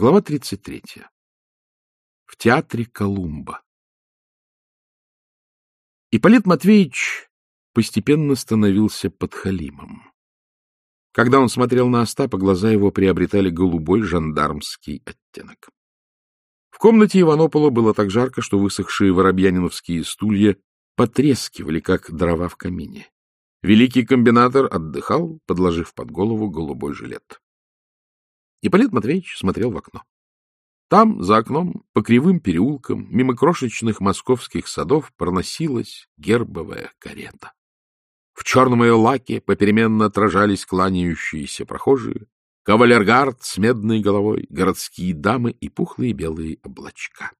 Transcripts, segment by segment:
Глава 33. В театре Колумба. Ипполит Матвеевич постепенно становился подхалимом. Когда он смотрел на Остапа, глаза его приобретали голубой жандармский оттенок. В комнате Иванопола было так жарко, что высохшие воробьяниновские стулья потрескивали, как дрова в камине. Великий комбинатор отдыхал, подложив под голову голубой жилет. Ипполит Матвеевич смотрел в окно. Там, за окном, по кривым переулкам, мимо крошечных московских садов проносилась гербовая карета. В черном ее лаке попеременно отражались кланяющиеся прохожие, кавалергард с медной головой, городские дамы и пухлые белые облачка.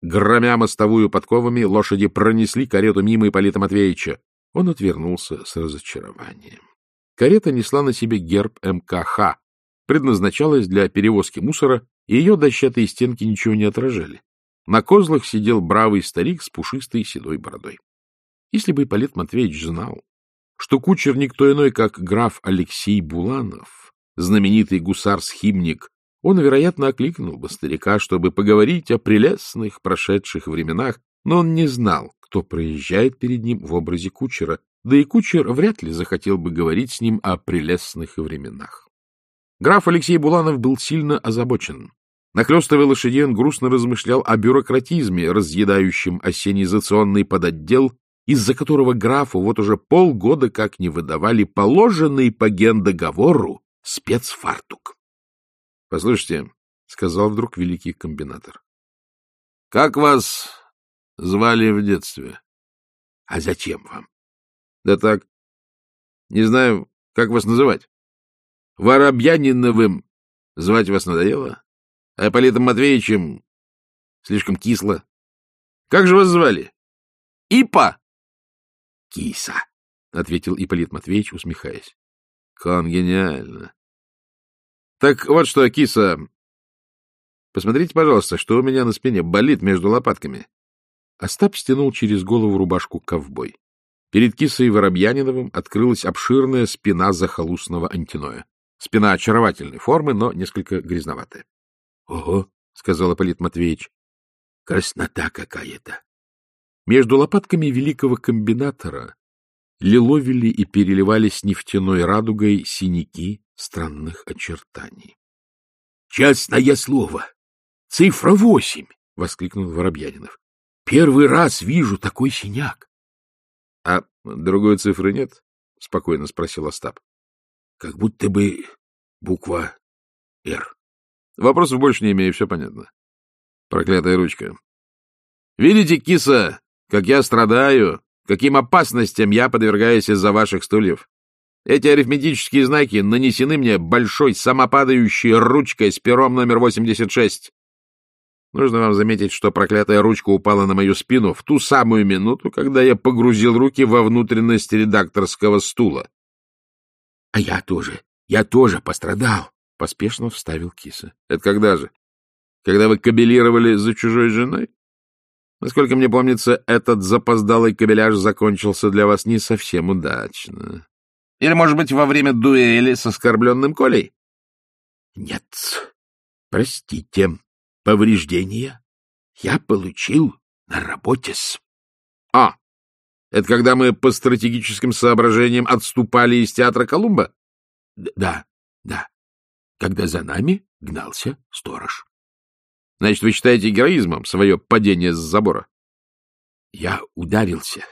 Громя мостовую подковами, лошади пронесли карету мимо Ипполита Матвеевича. Он отвернулся с разочарованием. Карета несла на себе герб МКХ, предназначалась для перевозки мусора, и ее дощатые стенки ничего не отражали. На козлах сидел бравый старик с пушистой седой бородой. Если бы Ипполит Матвеевич знал, что кучер никто иной, как граф Алексей Буланов, знаменитый гусар-схимник, он, вероятно, окликнул бы старика, чтобы поговорить о прелестных прошедших временах, но он не знал, кто проезжает перед ним в образе кучера, да и кучер вряд ли захотел бы говорить с ним о прелестных временах. Граф Алексей Буланов был сильно озабочен. Нахлёстывая лошадей, он грустно размышлял о бюрократизме, разъедающем осенизационный подотдел, из-за которого графу вот уже полгода как не выдавали положенный по гендоговору спецфартук. — Послушайте, — сказал вдруг великий комбинатор, — как вас звали в детстве? — А зачем вам? — Да так, не знаю, как вас называть. Воробьяниновым звать вас надоело? А Политом Матвеевичем слишком кисло. Как же вас звали? Ипа? Киса, — ответил Ипполит Матвеевич, усмехаясь. Конгениально. Так вот что, киса, посмотрите, пожалуйста, что у меня на спине болит между лопатками. Остап стянул через голову рубашку ковбой. Перед кисой Воробьяниновым открылась обширная спина захолустного антиноя. Спина очаровательной формы, но несколько грязноватая. — Ого, — сказал Ипполит Матвеевич, — краснота какая-то. Между лопатками великого комбинатора лиловили и переливались нефтяной радугой синяки странных очертаний. — Честное слово! Цифра восемь! — воскликнул Воробьянинов. — Первый раз вижу такой синяк. — А другой цифры нет? — спокойно спросил Остап как будто бы буква «Р». Вопросов больше не имею, все понятно. Проклятая ручка. Видите, киса, как я страдаю, каким опасностям я подвергаюсь из-за ваших стульев. Эти арифметические знаки нанесены мне большой самопадающей ручкой с пером номер 86. Нужно вам заметить, что проклятая ручка упала на мою спину в ту самую минуту, когда я погрузил руки во внутренность редакторского стула. — А я тоже, я тоже пострадал, — поспешно вставил киса. — Это когда же? Когда вы кабелировали за чужой женой? Насколько мне помнится, этот запоздалый кабеляж закончился для вас не совсем удачно. Или, может быть, во время дуэли с оскорбленным Колей? — Нет, простите, повреждения я получил на работе с... — А, это когда мы по стратегическим соображениям отступали из театра Колумба? — Да, да. Когда за нами гнался сторож. — Значит, вы считаете героизмом свое падение с забора? Я ударился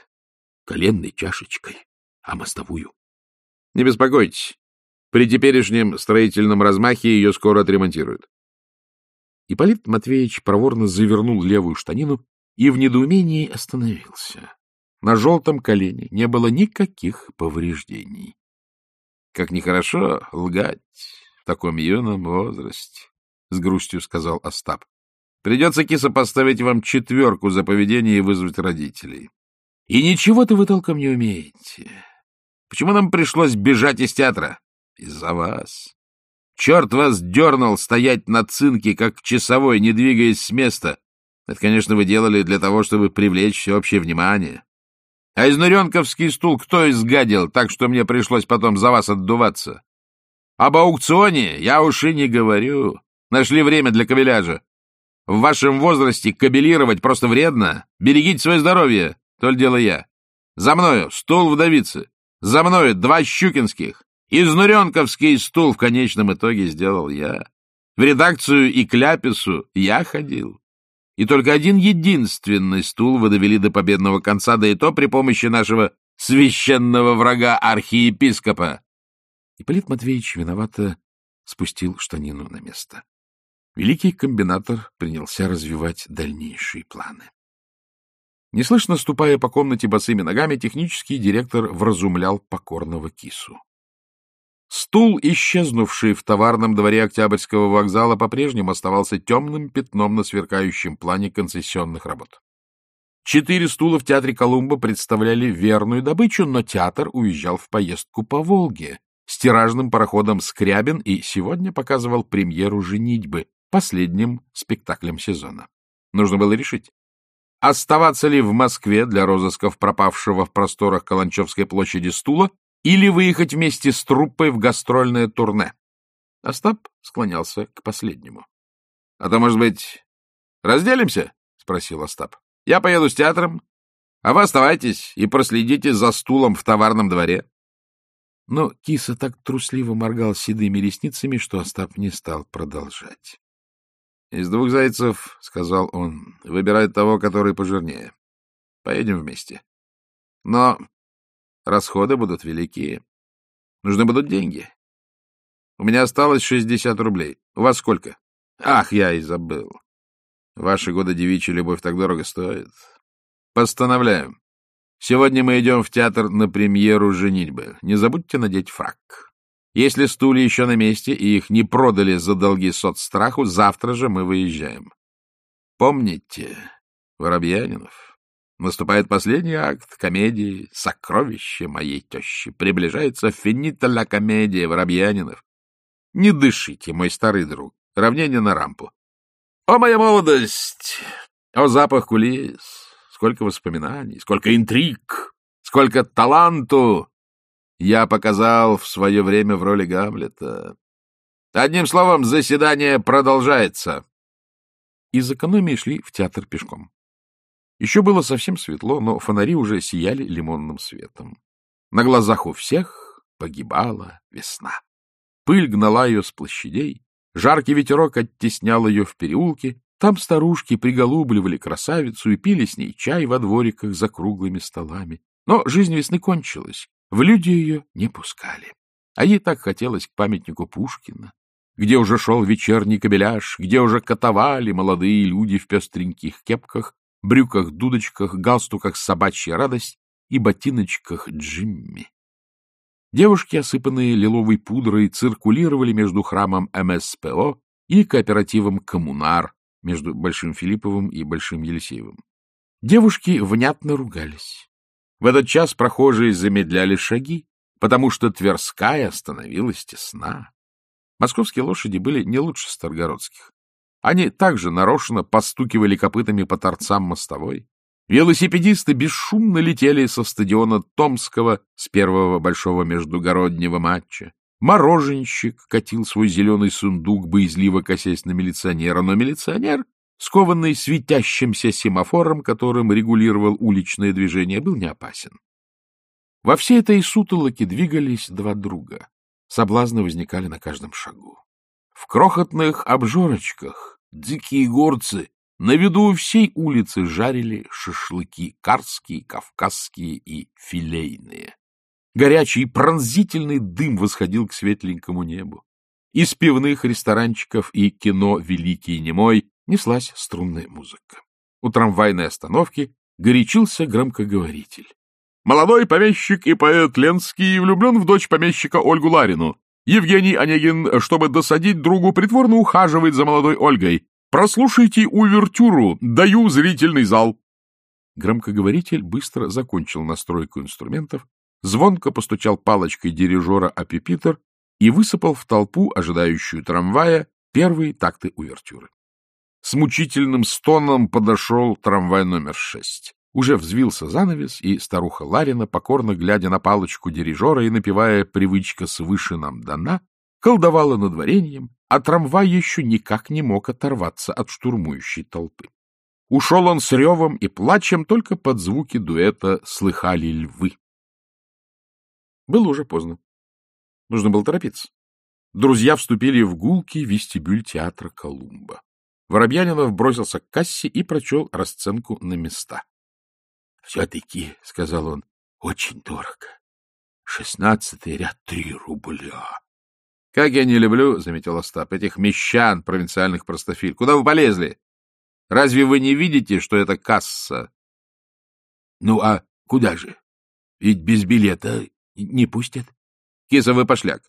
коленной чашечкой о мостовую. — Не беспокойтесь. При теперешнем строительном размахе ее скоро отремонтируют. Ипполит Матвеевич проворно завернул левую штанину и в недоумении остановился. На желтом колене не было никаких повреждений. Как нехорошо лгать в таком юном возрасте, — с грустью сказал Остап. Придется, киса, поставить вам четверку за поведение и вызвать родителей. И ничего-то вы толком не умеете. Почему нам пришлось бежать из театра? Из-за вас. Черт вас дернул стоять на цинке, как часовой, не двигаясь с места. Это, конечно, вы делали для того, чтобы привлечь всеобщее внимание. А изнуренковский стул кто изгадил, так что мне пришлось потом за вас отдуваться? Об аукционе я уж и не говорю. Нашли время для кабеляжа. В вашем возрасте кабелировать просто вредно. Берегите свое здоровье, то ли дело я. За мною стул вдовицы. За мною два щукинских. Изнуренковский стул в конечном итоге сделал я. В редакцию и к я ходил. И только один единственный стул выдавили до победного конца, да и то при помощи нашего священного врага архиепископа. Ипполит Матвеевич виновато спустил штанину на место. Великий комбинатор принялся развивать дальнейшие планы. Неслышно ступая по комнате босыми ногами, технический директор вразумлял покорного кису. Стул, исчезнувший в товарном дворе Октябрьского вокзала, по-прежнему оставался темным пятном на сверкающем плане концессионных работ. Четыре стула в театре Колумба представляли верную добычу, но театр уезжал в поездку по Волге с тиражным пароходом «Скрябин» и сегодня показывал премьеру «Женитьбы», последним спектаклем сезона. Нужно было решить, оставаться ли в Москве для розысков пропавшего в просторах Каланчевской площади стула или выехать вместе с труппой в гастрольное турне. Остап склонялся к последнему. — А то, может быть, разделимся? — спросил Остап. — Я поеду с театром, а вы оставайтесь и проследите за стулом в товарном дворе. Но киса так трусливо моргал седыми ресницами, что Остап не стал продолжать. — Из двух зайцев, — сказал он, — выбирай того, который пожирнее. Поедем вместе. Но Расходы будут великие. Нужны будут деньги. У меня осталось шестьдесят рублей. У вас сколько? Ах, я и забыл. Ваши годы девичья любовь так дорого стоит. Постановляем. Сегодня мы идем в театр на премьеру «Женитьбы». Не забудьте надеть фрак. Если стулья еще на месте и их не продали за долги соцстраху, завтра же мы выезжаем. Помните, Воробьянинов, Наступает последний акт комедии «Сокровище моей тещи». Приближается финита ля комедия Воробьянинов. Не дышите, мой старый друг. Равнение на рампу. О, моя молодость! О, запах кулис! Сколько воспоминаний, сколько интриг, сколько таланту я показал в свое время в роли Гамлета. Одним словом, заседание продолжается. Из экономии шли в театр пешком. Еще было совсем светло, но фонари уже сияли лимонным светом. На глазах у всех погибала весна. Пыль гнала ее с площадей, жаркий ветерок оттеснял ее в переулке, там старушки приголубливали красавицу и пили с ней чай во двориках за круглыми столами. Но жизнь весны кончилась, в люди ее не пускали. А ей так хотелось к памятнику Пушкина, где уже шел вечерний кабеляж, где уже катовали молодые люди в пестреньких кепках, брюках-дудочках, галстуках «Собачья радость» и ботиночках «Джимми». Девушки, осыпанные лиловой пудрой, циркулировали между храмом МСПО и кооперативом «Коммунар» между Большим Филипповым и Большим Елисеевым. Девушки внятно ругались. В этот час прохожие замедляли шаги, потому что Тверская становилась тесна. Московские лошади были не лучше старгородских. Они также нарочно постукивали копытами по торцам мостовой. Велосипедисты бесшумно летели со стадиона Томского с первого большого междугороднего матча. Мороженщик катил свой зеленый сундук, боязливо косясь на милиционера, но милиционер, скованный светящимся семафором, которым регулировал уличное движение, был не опасен. Во всей этой сутолоке двигались два друга. Соблазны возникали на каждом шагу. В крохотных обжорочках Дикие горцы на виду у всей улицы жарили шашлыки карские, кавказские и филейные. Горячий пронзительный дым восходил к светленькому небу. Из пивных ресторанчиков и кино «Великий немой» неслась струнная музыка. У трамвайной остановки горячился громкоговоритель. Молодой помещик и поэт Ленский влюблен в дочь помещика Ольгу Ларину. Евгений Онегин, чтобы досадить другу, притворно ухаживает за молодой Ольгой. Прослушайте увертюру, даю зрительный зал. Громкоговоритель быстро закончил настройку инструментов, звонко постучал палочкой дирижера о пепитер и высыпал в толпу, ожидающую трамвая, первые такты увертюры. С мучительным стоном подошел трамвай номер шесть. Уже взвился занавес, и старуха Ларина, покорно глядя на палочку дирижера и напевая «Привычка свыше нам дана», колдовала над вареньем, а трамвай еще никак не мог оторваться от штурмующей толпы. Ушел он с ревом и плачем, только под звуки дуэта слыхали львы. Было уже поздно. Нужно было торопиться. Друзья вступили в гулкий вестибюль театра Колумба. Воробьянинов бросился к кассе и прочел расценку на места. — Все-таки, — сказал он, — очень дорого. Шестнадцатый ряд — три рубля. — Как я не люблю, — заметил Остап, — этих мещан, провинциальных простофиль. Куда вы полезли? Разве вы не видите, что это касса? — Ну, а куда же? Ведь без билета не пустят. Кисовый пошляк.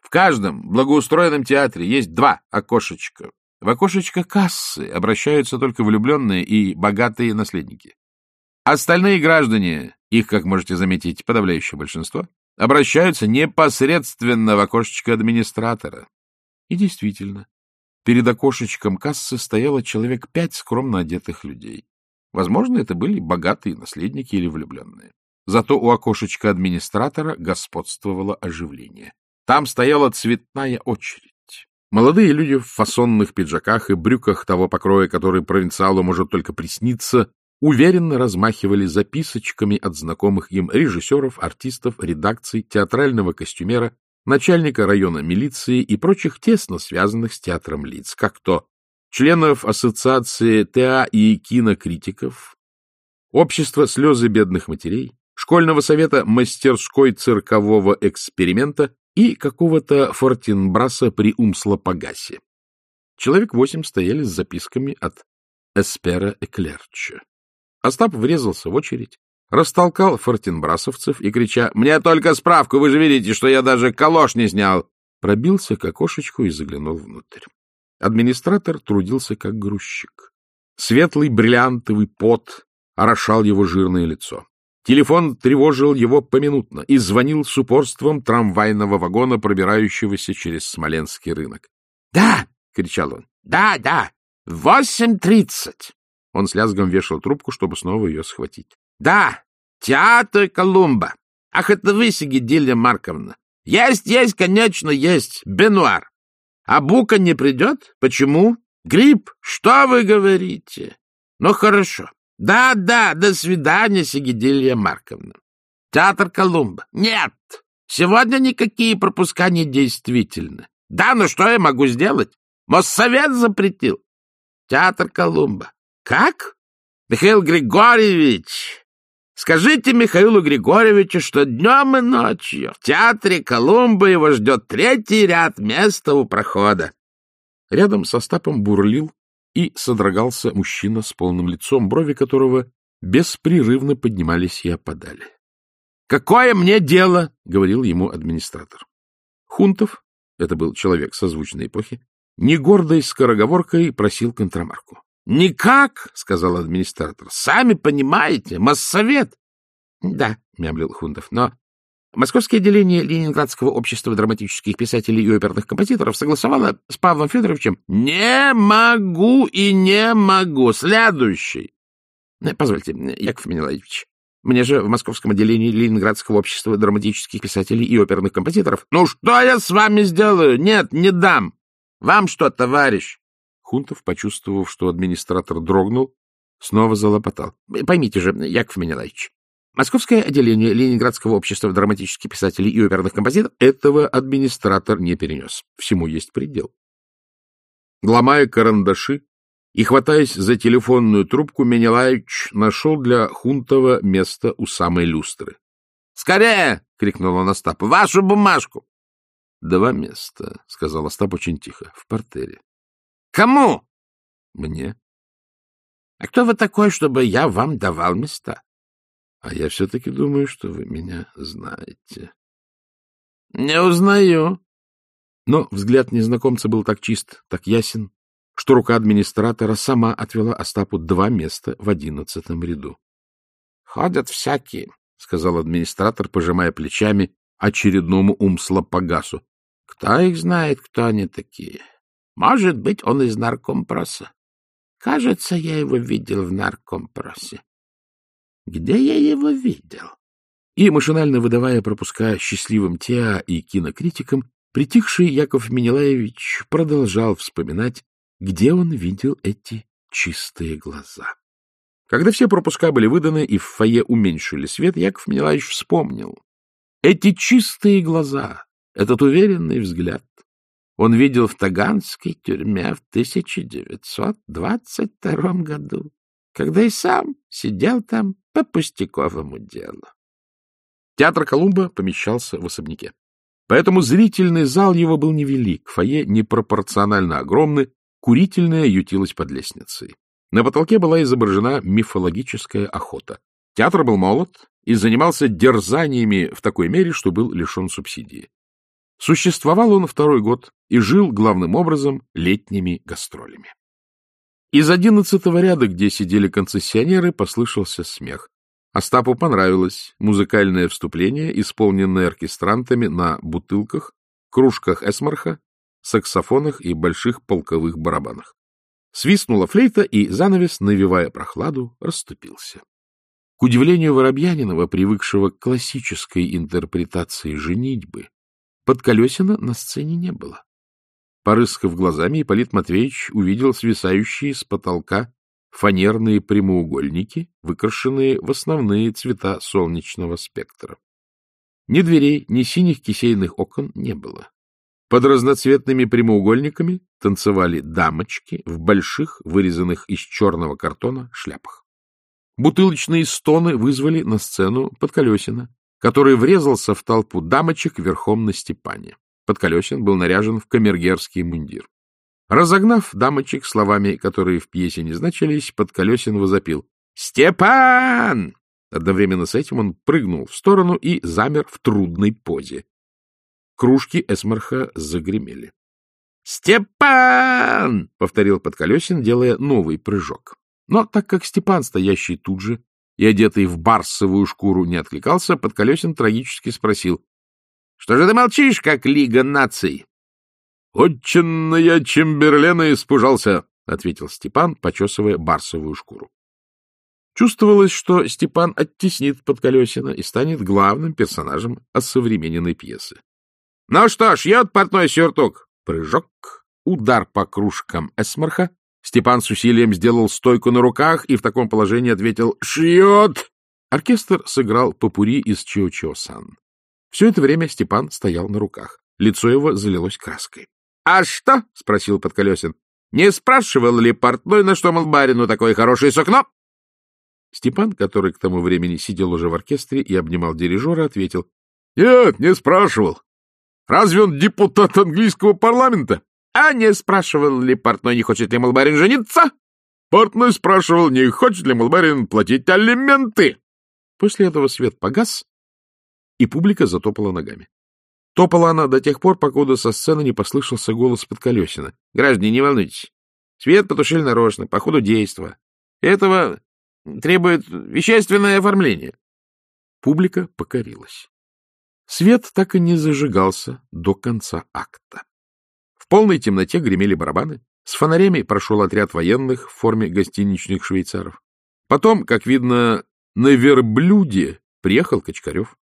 В каждом благоустроенном театре есть два окошечка. В окошечко кассы обращаются только влюбленные и богатые наследники. Остальные граждане, их, как можете заметить, подавляющее большинство, обращаются непосредственно в окошечко администратора. И действительно, перед окошечком кассы стояло человек пять скромно одетых людей. Возможно, это были богатые наследники или влюбленные. Зато у окошечка администратора господствовало оживление. Там стояла цветная очередь. Молодые люди в фасонных пиджаках и брюках того покроя, который провинциалу может только присниться, уверенно размахивали записочками от знакомых им режиссеров, артистов, редакций, театрального костюмера, начальника района милиции и прочих тесно связанных с театром лиц, как то членов Ассоциации ТА и кинокритиков, Общества слезы бедных матерей, школьного совета мастерской циркового эксперимента и какого-то Фортинбраса при Умслопогасе. Человек восемь стояли с записками от Эспера Эклерча. Остап врезался в очередь, растолкал фортинбрасовцев и, крича «Мне только справку, вы же видите, что я даже калош не снял!» пробился к окошечку и заглянул внутрь. Администратор трудился как грузчик. Светлый бриллиантовый пот орошал его жирное лицо. Телефон тревожил его поминутно и звонил с упорством трамвайного вагона, пробирающегося через Смоленский рынок. — Да! — кричал он. — Да, да! Восемь тридцать! Он с лязгом вешал трубку, чтобы снова ее схватить. — Да! Театр Колумба! Ах, это вы, Сигидилья Марковна! Есть, есть, конечно, есть! Бенуар! А Бука не придет? Почему? Грипп? Что вы говорите? Ну, хорошо. Да, да, до свидания, Сигидилья Марковна. Театр Колумба. Нет, сегодня никакие пропуска не действительны. Да, ну что я могу сделать? Моссовет запретил. Театр Колумба. Как? Михаил Григорьевич, скажите Михаилу Григорьевичу, что днем и ночью в театре Колумба его ждет третий ряд места у прохода. Рядом со Стапом бурлил и содрогался мужчина с полным лицом, брови которого беспрерывно поднимались и опадали. — Какое мне дело? — говорил ему администратор. Хунтов, это был человек созвучной эпохи, не гордой скороговоркой просил контрамарку. — Никак, — сказал администратор, — сами понимаете, моссовет. — Да, — мямлил Хунтов, — но Московское отделение Ленинградского общества драматических писателей и оперных композиторов согласовало с Павлом Федоровичем «Не могу и не могу». Следующий. Э, позвольте, Яков Менелаевич, мне же в Московском отделении Ленинградского общества драматических писателей и оперных композиторов. Ну что я с вами сделаю? Нет, не дам. Вам что, товарищ? Хунтов, почувствовав, что администратор дрогнул, снова залопотал. Поймите же, Яков Менелаевич, Московское отделение Ленинградского общества драматических писателей и оперных композиторов этого администратор не перенес. Всему есть предел. Ломая карандаши и хватаясь за телефонную трубку, Менелаевич нашел для Хунтова место у самой люстры. — Скорее! — крикнул он Остапу. — Вашу бумажку! — Два места, — сказал Остап очень тихо, — в портере. — Кому? — Мне. — А кто вы такой, чтобы я вам давал места? А я все-таки думаю, что вы меня знаете. — Не узнаю. Но взгляд незнакомца был так чист, так ясен, что рука администратора сама отвела Остапу два места в одиннадцатом ряду. — Ходят всякие, — сказал администратор, пожимая плечами очередному умслопогасу. — Кто их знает, кто они такие? Может быть, он из наркомпроса. Кажется, я его видел в наркомпросе. Где я его видел? И, машинально выдавая пропуска счастливым теа и кинокритикам, Притихший Яков Менелаевич продолжал вспоминать, где он видел эти чистые глаза. Когда все пропуска были выданы и в фойе уменьшили свет, Яков Менелаевич вспомнил. Эти чистые глаза, этот уверенный взгляд он видел в Таганской тюрьме в 1922 году, когда и сам сидел там по пустяковому делу. Театр Колумба помещался в особняке. Поэтому зрительный зал его был невелик, фойе непропорционально огромный, курительная ютилась под лестницей. На потолке была изображена мифологическая охота. Театр был молод и занимался дерзаниями в такой мере, что был лишен субсидии. Существовал он второй год и жил главным образом летними гастролями. Из одиннадцатого ряда, где сидели концессионеры, послышался смех. Остапу понравилось музыкальное вступление, исполненное оркестрантами на бутылках, кружках эсмарха, саксофонах и больших полковых барабанах. Свистнула флейта, и занавес, навевая прохладу, расступился. К удивлению Воробьянинова, привыкшего к классической интерпретации женитьбы, Подколесина на сцене не было. Порыскав глазами, Ипполит Матвеевич увидел свисающие с потолка фанерные прямоугольники, выкрашенные в основные цвета солнечного спектра. Ни дверей, ни синих кисейных окон не было. Под разноцветными прямоугольниками танцевали дамочки в больших, вырезанных из черного картона, шляпах. Бутылочные стоны вызвали на сцену Подколесина, который врезался в толпу дамочек верхом на Степане. Подколесин был наряжен в камергерский мундир. Разогнав дамочек словами, которые в пьесе не значились, Подколесин возопил «Степан!». Одновременно с этим он прыгнул в сторону и замер в трудной позе. Кружки Эсмарха загремели. «Степан!» — повторил Подколесин, делая новый прыжок. Но так как Степан, стоящий тут же и одетый в барсовую шкуру, не откликался, Подколесин трагически спросил. — Что же ты молчишь, как Лига наций? — Отчинно я Чемберлена испужался, — ответил Степан, почесывая барсовую шкуру. Чувствовалось, что Степан оттеснит Подколесина и станет главным персонажем осовремененной пьесы. — Ну что ж, ед портной сюртук! Прыжок, удар по кружкам эсмарха. Степан с усилием сделал стойку на руках и в таком положении ответил «Шьет!». Оркестр сыграл попури из Чио-Чио-сан. Все это время Степан стоял на руках. Лицо его залилось краской. — А что? — спросил Подколесин. — Не спрашивал ли портной, на что, мол, барину такое хорошее сукно? Степан, который к тому времени сидел уже в оркестре и обнимал дирижера, ответил. — Нет, не спрашивал. Разве он депутат английского парламента? — А не спрашивал ли портной, не хочет ли, мол, барин жениться? Портной спрашивал, не хочет ли, мол, платить алименты. После этого свет погас, и публика затопала ногами. Топала она до тех пор, покуда со сцены не послышался голос Подколесина. — Граждане, не волнуйтесь. Свет потушили нарочно, по ходу действа. Этого требует вещественное оформление. Публика покорилась. Свет так и не зажигался до конца акта. В полной темноте гремели барабаны. С фонарями прошел отряд военных в форме гостиничных швейцаров. Потом, как видно, на верблюде приехал Качкарев.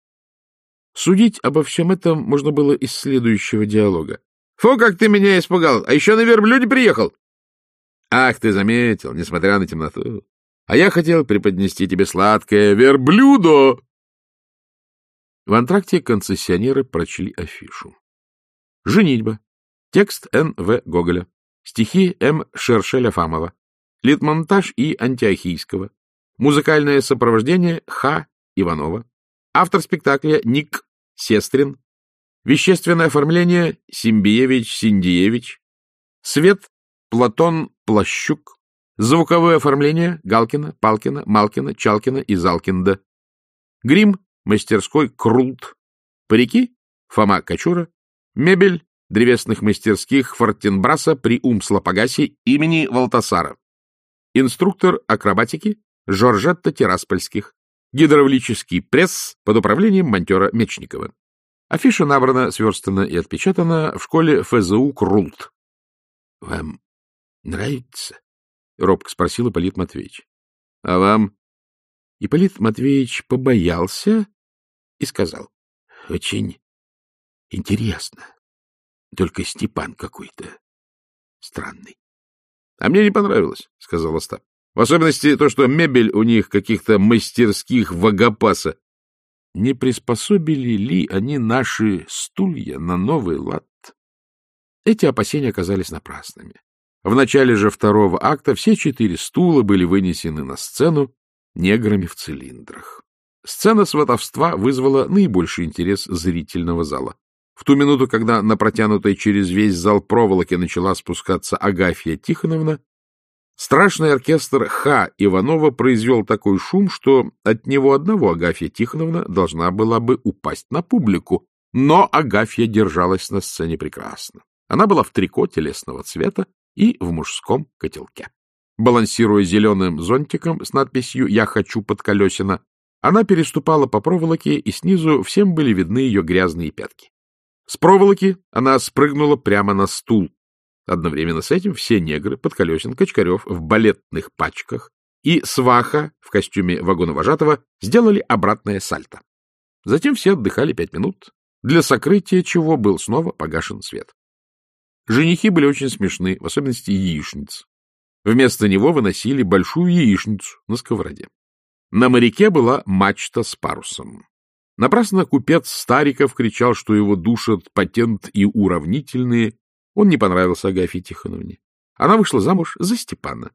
Судить обо всем этом можно было из следующего диалога. — Фу, как ты меня испугал! А еще на верблюде приехал! — Ах, ты заметил, несмотря на темноту. А я хотел преподнести тебе сладкое верблюдо! В антракте концессионеры прочли афишу. Женитьба. Текст Н. В. Гоголя. Стихи М. Шершеля-Фамова. Литмонтаж И. Антиохийского. Музыкальное сопровождение Х. Иванова. Автор спектакля Ник Сестрин. Вещественное оформление Симбиевич Синдиевич. Свет Платон Плащук. Звуковое оформление Галкина, Палкина, Малкина, Чалкина и Залкинда. Грим мастерской Крулт. Парики Фома Качура. Мебель древесных мастерских Фортенбраса при Умслопогасе имени Валтасара. Инструктор акробатики Жоржетта Тираспольских. Гидравлический пресс под управлением монтера Мечникова. Афиша набрана, сверстана и отпечатана в школе ФЗУ Крулт. — Вам нравится? — робко спросил Ипполит Матвеевич. — А вам? Ипполит Матвеевич побоялся и сказал. — Очень интересно. Только Степан какой-то странный. — А мне не понравилось, — сказал Остап. — В особенности то, что мебель у них каких-то мастерских вагопаса. Не приспособили ли они наши стулья на новый лад? Эти опасения оказались напрасными. В начале же второго акта все четыре стула были вынесены на сцену неграми в цилиндрах. Сцена сватовства вызвала наибольший интерес зрительного зала. В ту минуту, когда на протянутой через весь зал проволоки начала спускаться Агафья Тихоновна, страшный оркестр Х. Иванова произвел такой шум, что от него одного Агафья Тихоновна должна была бы упасть на публику, но Агафья держалась на сцене прекрасно. Она была в трико телесного цвета и в мужском котелке. Балансируя зеленым зонтиком с надписью «Я хочу под колесина», она переступала по проволоке, и снизу всем были видны ее грязные пятки. С проволоки она спрыгнула прямо на стул. Одновременно с этим все негры, Подколесин, Качкарев в балетных пачках и Сваха в костюме вагоновожатого сделали обратное сальто. Затем все отдыхали пять минут, для сокрытия чего был снова погашен свет. Женихи были очень смешны, в особенности яичниц. Вместо него выносили большую яичницу на сковороде. На моряке была мачта с парусом. Напрасно купец Стариков кричал, что его душат патент и уравнительные. Он не понравился Агафье Тихоновне. Она вышла замуж за Степана.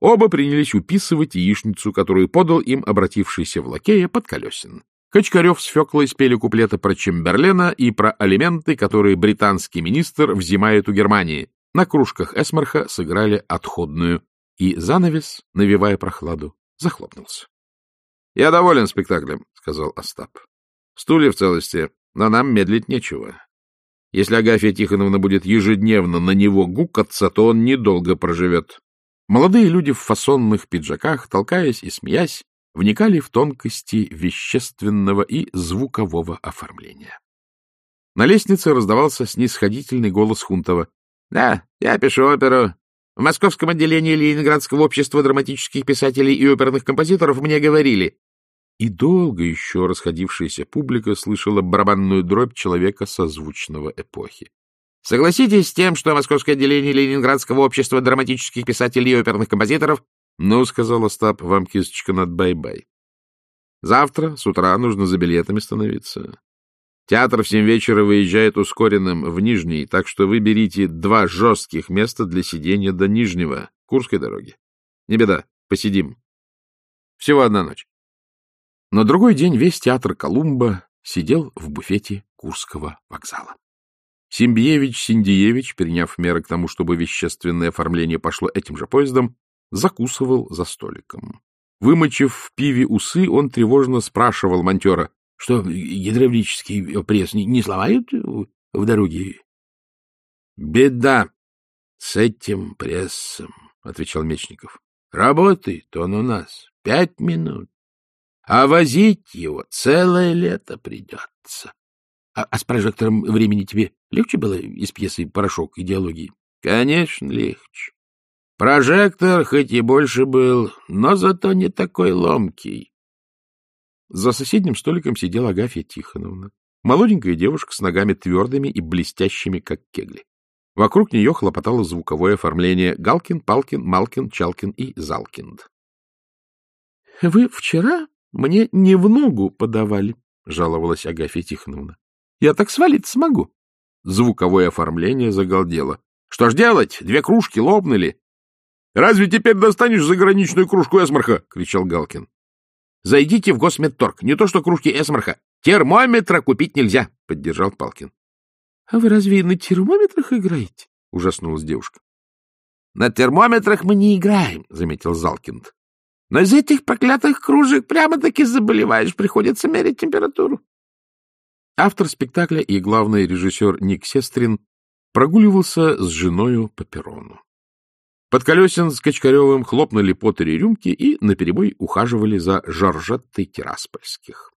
Оба принялись уписывать яичницу, которую подал им обратившийся в лакея под колесин. Качкарев с Феклой спели куплеты про Чемберлена и про алименты, которые британский министр взимает у Германии. На кружках Эсмарха сыграли отходную, и занавес, навевая прохладу, захлопнулся. — Я доволен спектаклем, — сказал Остап. — Стулья в целости, но нам медлить нечего. Если Агафья Тихоновна будет ежедневно на него гукаться, то он недолго проживет. Молодые люди в фасонных пиджаках, толкаясь и смеясь, вникали в тонкости вещественного и звукового оформления. На лестнице раздавался снисходительный голос Хунтова. — Да, я пишу оперу. В московском отделении Ленинградского общества драматических писателей и оперных композиторов мне говорили. И долго еще расходившаяся публика слышала барабанную дробь человека созвучного эпохи. Согласитесь с тем, что Московское отделение Ленинградского общества драматических писателей и оперных композиторов — Ну, — сказал Остап, — вам, Кисочка, надо бай-бай. Завтра с утра нужно за билетами становиться. Театр в семь вечера выезжает ускоренным в Нижний, так что вы берите два жестких места для сидения до Нижнего, Курской дороги. Не беда, посидим. Всего одна ночь. На другой день весь театр Колумба сидел в буфете Курского вокзала. Симбиевич Синдиевич, приняв меры к тому, чтобы вещественное оформление пошло этим же поездом, закусывал за столиком. Вымочив в пиве усы, он тревожно спрашивал монтера, что гидравлический пресс не, не сломают в дороге? — Беда с этим прессом, — отвечал Мечников. — Работает он у нас пять минут, а возить его целое лето придется. А, а с прожектором времени тебе легче было из пьесы «Порошок идеологии»? — Конечно, легче. Прожектор хоть и больше был, но зато не такой ломкий. За соседним столиком сидела Агафья Тихоновна, молоденькая девушка с ногами твердыми и блестящими, как кегли. Вокруг нее хлопотало звуковое оформление Галкин, Палкин, Малкин, Чалкин и Залкинд. — Вы вчера мне не в ногу подавали, — жаловалась Агафья Тихоновна. — Я так свалить смогу. Звуковое оформление загалдело. — Что ж делать? Две кружки лопнули. — Разве теперь достанешь заграничную кружку эсмарха? — кричал Галкин. — Зайдите в госмедторг. Не то что кружки эсмарха. Термометра купить нельзя, — поддержал Палкин. — А вы разве на термометрах играете? — ужаснулась девушка. — На термометрах мы не играем, — заметил Залкинд. — Но из этих проклятых кружек прямо-таки заболеваешь, приходится мерить температуру. Автор спектакля и главный режиссер Ник Сестрин прогуливался с женою по перрону. Подколесин с Качкаревым хлопнули по три рюмки и наперебой ухаживали за Жоржеттой Тираспольских.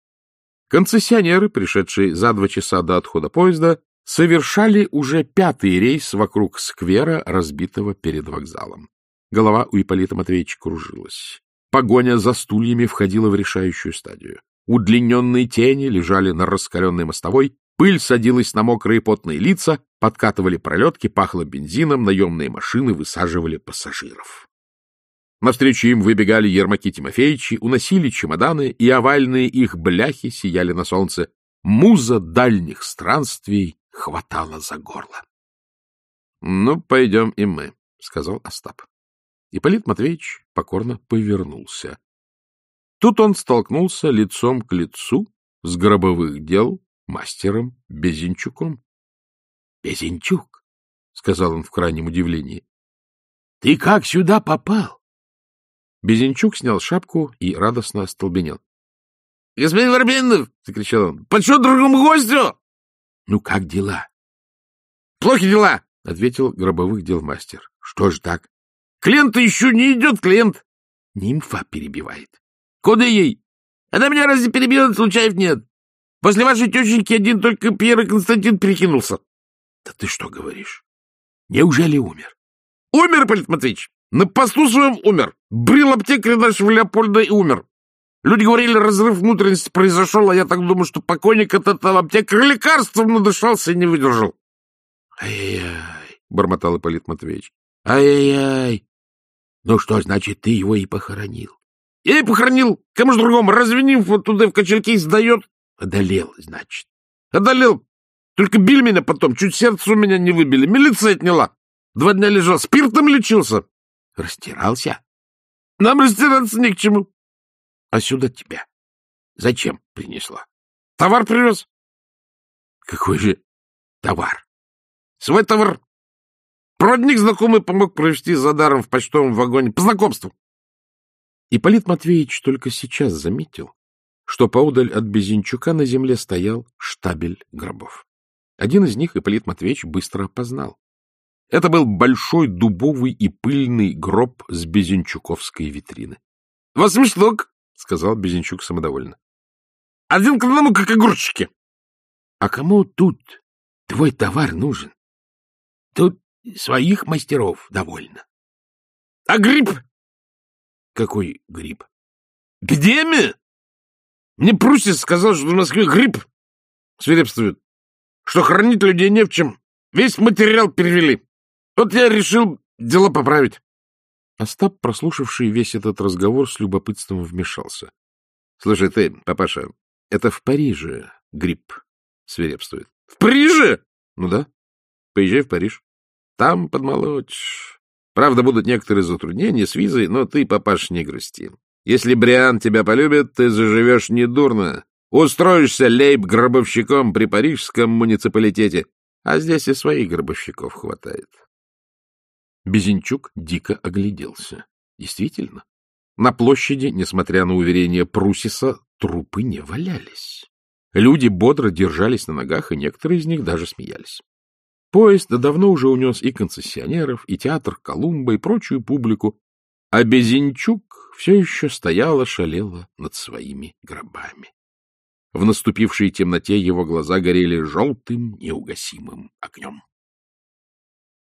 Концессионеры, пришедшие за два часа до отхода поезда, совершали уже пятый рейс вокруг сквера, разбитого перед вокзалом. Голова у Ипполита Матвеевича кружилась. Погоня за стульями входила в решающую стадию. Удлиненные тени лежали на раскаленной мостовой, Пыль садилась на мокрые потные лица, подкатывали пролетки, пахло бензином, наемные машины высаживали пассажиров. Навстречу им выбегали Ермаки Тимофеевичи, уносили чемоданы, и овальные их бляхи сияли на солнце. Муза дальних странствий хватала за горло. — Ну, пойдем и мы, — сказал Остап. Ипполит Матвеевич покорно повернулся. Тут он столкнулся лицом к лицу с гробовых дел мастером Безенчуком. — Безенчук, — сказал он в крайнем удивлении, — ты как сюда попал? Безенчук снял шапку и радостно остолбенел. — Господин Воробьянов! — закричал он. — Подсчет другому гостю! — Ну, как дела? — Плохи дела! — ответил гробовых дел мастер. — Что ж так? — Клиент еще не идет, клиент. Нимфа перебивает. — Куда ей? Она меня разве перебила, случаев нет. После вашей тетеньки один только Пьер и Константин перекинулся. — Да ты что говоришь? Неужели умер? — Умер, Полит Матвеевич. На посту своем умер. Брил аптекарь нашего Леопольда и умер. Люди говорили, разрыв внутренности произошел, а я так думаю, что покойник от этого аптекаря лекарством надышался и не выдержал. Ай-яй-яй, — бормотал Ипполит Матвеевич. Ай-яй-яй. Ну что, значит, ты его и похоронил? Я и похоронил. Кому же другому? Разве нимфа туда в кочерки сдает? Одолел, значит. Одолел. Только били меня потом, чуть сердце у меня не выбили. Милиция отняла. Два дня лежал, спиртом лечился. Растирался? Нам растираться ни к чему. А сюда тебя зачем принесла? Товар привез. Какой же товар? Свой товар. Проводник знакомый помог провести за даром в почтовом вагоне по знакомству. Ипполит Матвеевич только сейчас заметил, что поудаль от Безенчука на земле стоял штабель гробов. Один из них Ипполит Матвеевич быстро опознал. Это был большой дубовый и пыльный гроб с Безенчуковской витрины. — Восемь штук, — сказал Безенчук самодовольно. — Один к одному, как огурчики. — А кому тут твой товар нужен? Тут своих мастеров довольно. — А гриб? — Какой гриб? — Эпидемия? Мне Прусис сказал, что в Москве гриб свирепствует, что хранить людей не в чем. Весь материал перевели. Вот я решил дело поправить. Остап, прослушавший весь этот разговор, с любопытством вмешался. — Слушай, ты, папаша, это в Париже грипп свирепствует. — В Париже? — Ну да. Поезжай в Париж. Там подмолочь. Правда, будут некоторые затруднения с визой, но ты, папаш, не грусти. Если Бриан тебя полюбит, ты заживешь недурно. Устроишься лейб-гробовщиком при парижском муниципалитете. А здесь и своих гробовщиков хватает. Безенчук дико огляделся. Действительно, на площади, несмотря на уверение Прусиса, трупы не валялись. Люди бодро держались на ногах, и некоторые из них даже смеялись. Поезд давно уже унес и концессионеров, и театр Колумба, и прочую публику, а Безенчук все еще стояла, шалела над своими гробами. В наступившей темноте его глаза горели желтым неугасимым огнем.